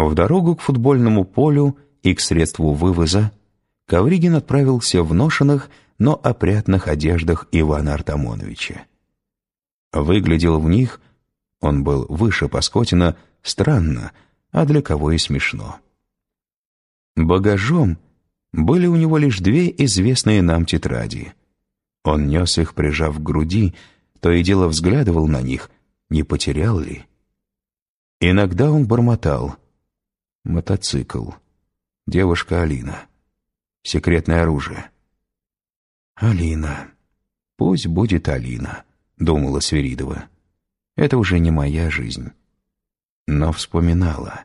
В дорогу к футбольному полю и к средству вывоза Ковригин отправился в ношенных, но опрятных одеждах Ивана Артамоновича. Выглядел в них, он был выше Паскотина, странно, а для кого и смешно. Багажом были у него лишь две известные нам тетради. Он нес их, прижав к груди, то и дело взглядывал на них, не потерял ли. Иногда он бормотал. Мотоцикл. Девушка Алина. Секретное оружие. «Алина. Пусть будет Алина», — думала Свиридова. «Это уже не моя жизнь». Но вспоминала.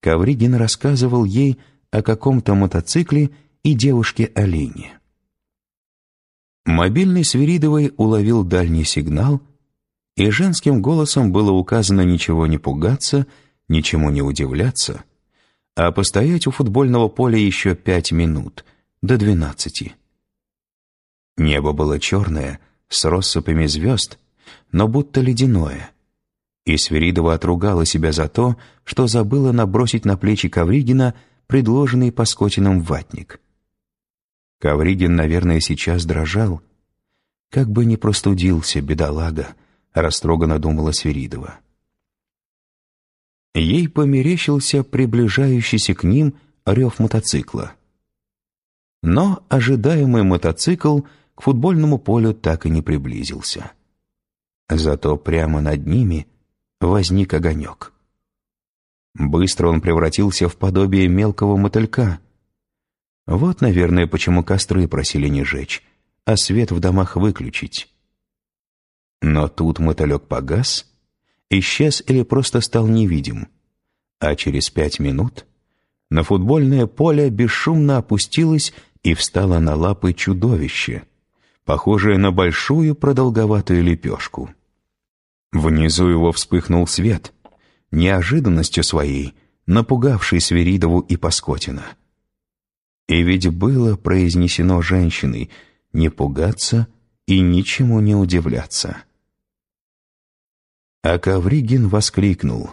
Ковригин рассказывал ей о каком-то мотоцикле и девушке Алине. Мобильный Свиридовой уловил дальний сигнал, и женским голосом было указано ничего не пугаться, ничему не удивляться, а постоять у футбольного поля еще пять минут, до двенадцати. Небо было черное, с россыпями звезд, но будто ледяное. И Свиридова отругала себя за то, что забыла набросить на плечи Ковригина предложенный Паскотиным ватник. Ковригин, наверное, сейчас дрожал. Как бы не простудился, бедолага, растроганно думала Свиридова. Ей померещился приближающийся к ним рев мотоцикла. Но ожидаемый мотоцикл к футбольному полю так и не приблизился. Зато прямо над ними возник огонек. Быстро он превратился в подобие мелкого мотылька. Вот, наверное, почему костры просили не жечь, а свет в домах выключить. Но тут мотылек погас, исчез или просто стал невидим, а через пять минут на футбольное поле бесшумно опустилось и встало на лапы чудовище, похожее на большую продолговатую лепешку. Внизу его вспыхнул свет — неожиданностью своей, напугавшей Свиридову и Паскотина. И ведь было произнесено женщиной не пугаться и ничему не удивляться. А Ковригин воскликнул,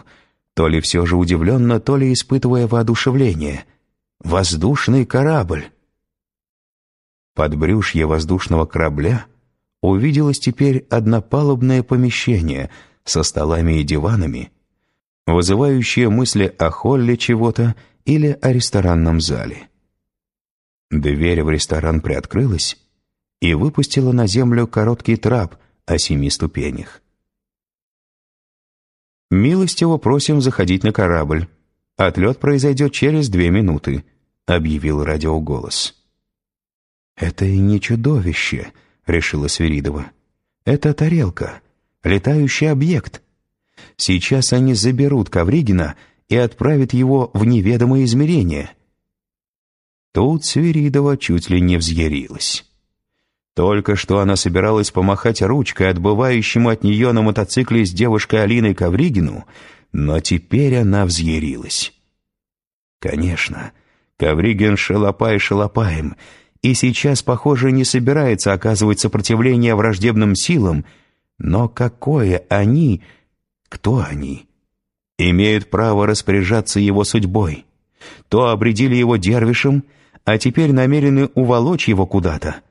то ли все же удивленно, то ли испытывая воодушевление. «Воздушный корабль!» Подбрюшье воздушного корабля увиделось теперь однопалубное помещение со столами и диванами, вызывающие мысли о холле чего-то или о ресторанном зале. Дверь в ресторан приоткрылась и выпустила на землю короткий трап о семи ступенях. «Милостиво просим заходить на корабль. Отлет произойдет через две минуты», — объявил радиоголос. «Это и не чудовище», — решила Свиридова. «Это тарелка, летающий объект». Сейчас они заберут Ковригина и отправят его в неведомое измерение. Тут Свиридова чуть ли не взъярилась. Только что она собиралась помахать ручкой отбывающему от нее на мотоцикле с девушкой Алиной Ковригину, но теперь она взъярилась. Конечно, Ковригин шалопай шалопаем, и сейчас, похоже, не собирается оказывать сопротивление враждебным силам, но какое они кто они? Имеют право распоряжаться его судьбой. То обредили его дервишем, а теперь намерены уволочь его куда-то,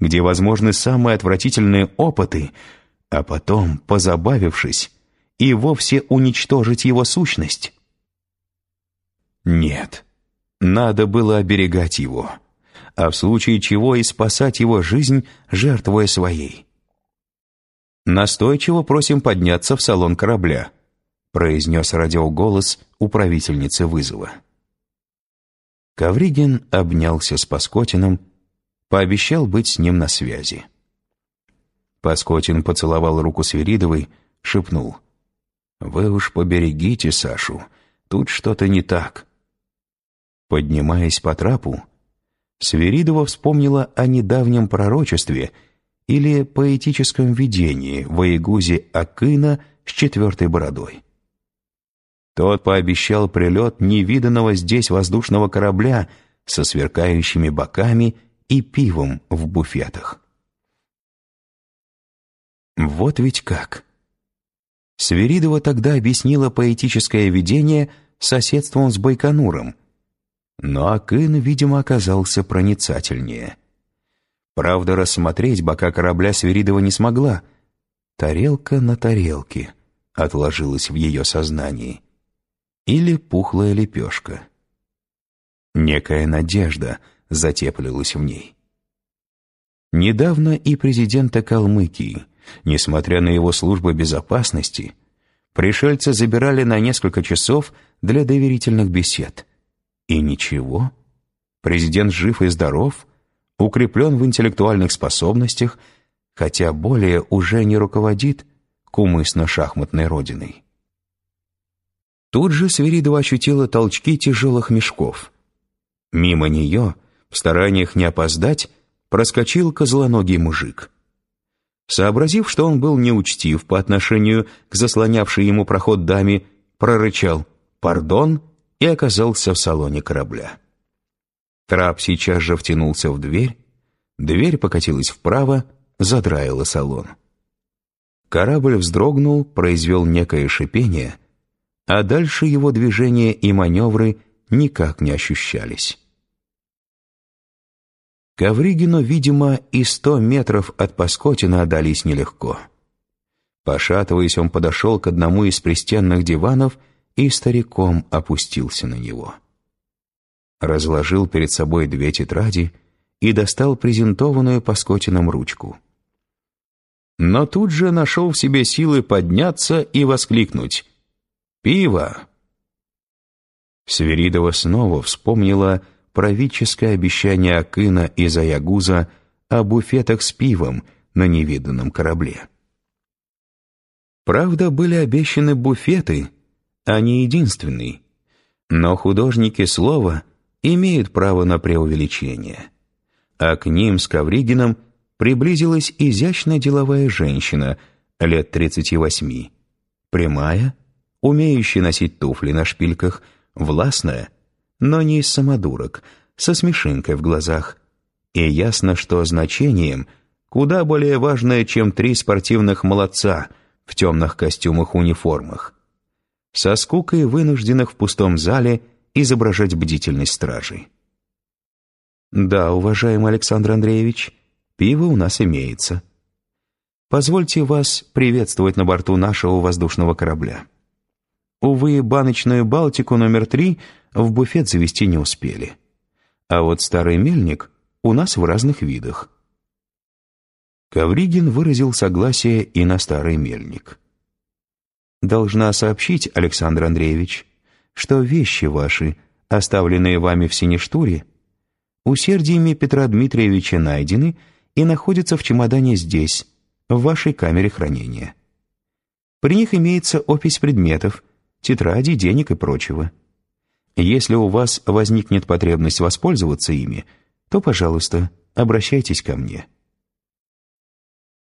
где возможны самые отвратительные опыты, а потом, позабавившись, и вовсе уничтожить его сущность. Нет, надо было оберегать его, а в случае чего и спасать его жизнь, жертвуя своей. «Настойчиво просим подняться в салон корабля», произнес радиоголос управительницы вызова. Ковригин обнялся с Паскотиным, пообещал быть с ним на связи. Паскотин поцеловал руку Свиридовой, шепнул. «Вы уж поберегите Сашу, тут что-то не так». Поднимаясь по трапу, Свиридова вспомнила о недавнем пророчестве — или поэтическом видении Ваегузи Акына с четвертой бородой. Тот пообещал прилет невиданного здесь воздушного корабля со сверкающими боками и пивом в буфетах. Вот ведь как. Свиридова тогда объяснила поэтическое видение соседством с Байконуром. Но Акын, видимо, оказался проницательнее. Правда, рассмотреть бока корабля Свиридова не смогла. Тарелка на тарелке отложилась в ее сознании. Или пухлая лепешка. Некая надежда затеплилась в ней. Недавно и президента Калмыкии, несмотря на его службы безопасности, пришельцы забирали на несколько часов для доверительных бесед. И ничего. Президент жив и здоров, укреплен в интеллектуальных способностях, хотя более уже не руководит кумысно-шахматной родиной. Тут же Свиридова ощутила толчки тяжелых мешков. Мимо нее, в стараниях не опоздать, проскочил козлоногий мужик. Сообразив, что он был неучтив по отношению к заслонявшей ему проход даме, прорычал «Пардон!» и оказался в салоне корабля. Трап сейчас же втянулся в дверь, дверь покатилась вправо, задраила салон. Корабль вздрогнул, произвел некое шипение, а дальше его движения и маневры никак не ощущались. Ковригину, видимо, и сто метров от Паскотина отдались нелегко. Пошатываясь, он подошел к одному из пристенных диванов и стариком опустился на него. Разложил перед собой две тетради и достал презентованную Паскотином ручку. Но тут же нашел в себе силы подняться и воскликнуть «Пиво!». Сверидова снова вспомнила правительское обещание Акына и Заягуза о буфетах с пивом на невиданном корабле. Правда, были обещаны буфеты, а не единственный, но художники слова имеют право на преувеличение, а к ним с Ковригином приблизилась изящная деловая женщина лет 38, прямая, умеющая носить туфли на шпильках, властная, но не из самодурок, со смешинкой в глазах. И ясно, что значением куда более важное, чем три спортивных молодца в темных костюмах-униформах. Со скукой вынужденных в пустом зале изображать бдительность стражей. «Да, уважаемый Александр Андреевич, пиво у нас имеется. Позвольте вас приветствовать на борту нашего воздушного корабля». Увы, баночную «Балтику» номер три в буфет завести не успели. А вот старый мельник у нас в разных видах. Ковригин выразил согласие и на старый мельник. «Должна сообщить, Александр Андреевич, что вещи ваши, оставленные вами в Синештуре, усердиями Петра Дмитриевича найдены и находятся в чемодане здесь, в вашей камере хранения. При них имеется опись предметов, тетради, денег и прочего. Если у вас возникнет потребность воспользоваться ими, то, пожалуйста, обращайтесь ко мне.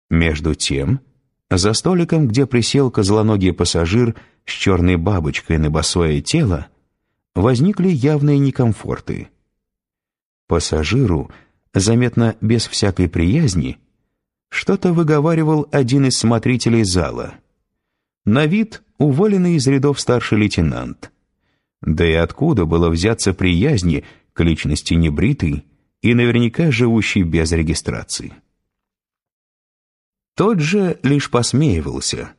Между тем, за столиком, где присел козлоногий пассажир с черной бабочкой на босое тело, возникли явные некомфорты. Пассажиру, заметно без всякой приязни, что-то выговаривал один из смотрителей зала. На вид уволенный из рядов старший лейтенант. Да и откуда было взяться приязни к личности небритой и наверняка живущей без регистрации? Тот же лишь посмеивался,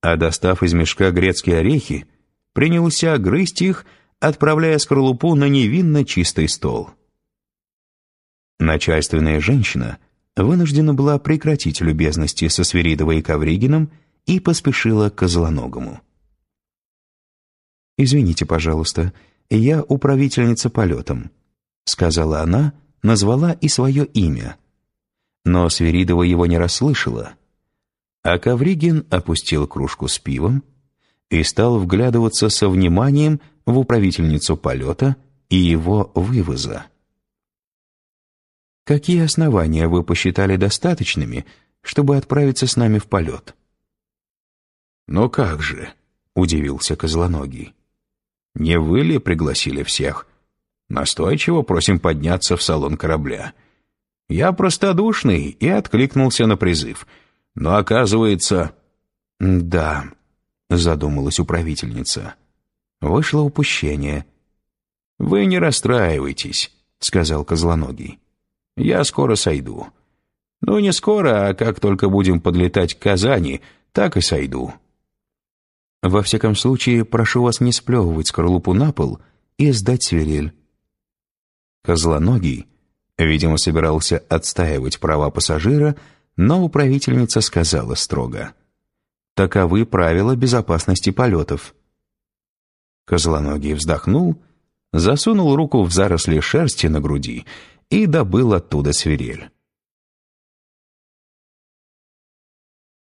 а достав из мешка грецкие орехи, принялся грызть их, отправляя скорлупу на невинно чистый стол. Начальственная женщина вынуждена была прекратить любезности со Свиридовой и Ковригиным и поспешила к Козлоногому. «Извините, пожалуйста, я управительница полетом», — сказала она, назвала и свое имя. Но Свиридова его не расслышала. А Ковригин опустил кружку с пивом и стал вглядываться со вниманием в управительницу полета и его вывоза. «Какие основания вы посчитали достаточными, чтобы отправиться с нами в полет?» «Но как же?» — удивился Козлоногий. «Не вы ли пригласили всех? Настойчиво просим подняться в салон корабля. Я простодушный и откликнулся на призыв. Но оказывается...» «Да», — задумалась управительница. Вышло упущение. «Вы не расстраивайтесь», — сказал Козлоногий. «Я скоро сойду. Ну, не скоро, а как только будем подлетать к Казани, так и сойду». «Во всяком случае, прошу вас не сплевывать скорлупу на пол и сдать свирель». Козлоногий, видимо, собирался отстаивать права пассажира, но управительница сказала строго. «Таковы правила безопасности полетов». Козлоногий вздохнул, засунул руку в заросли шерсти на груди и добыл оттуда свирель.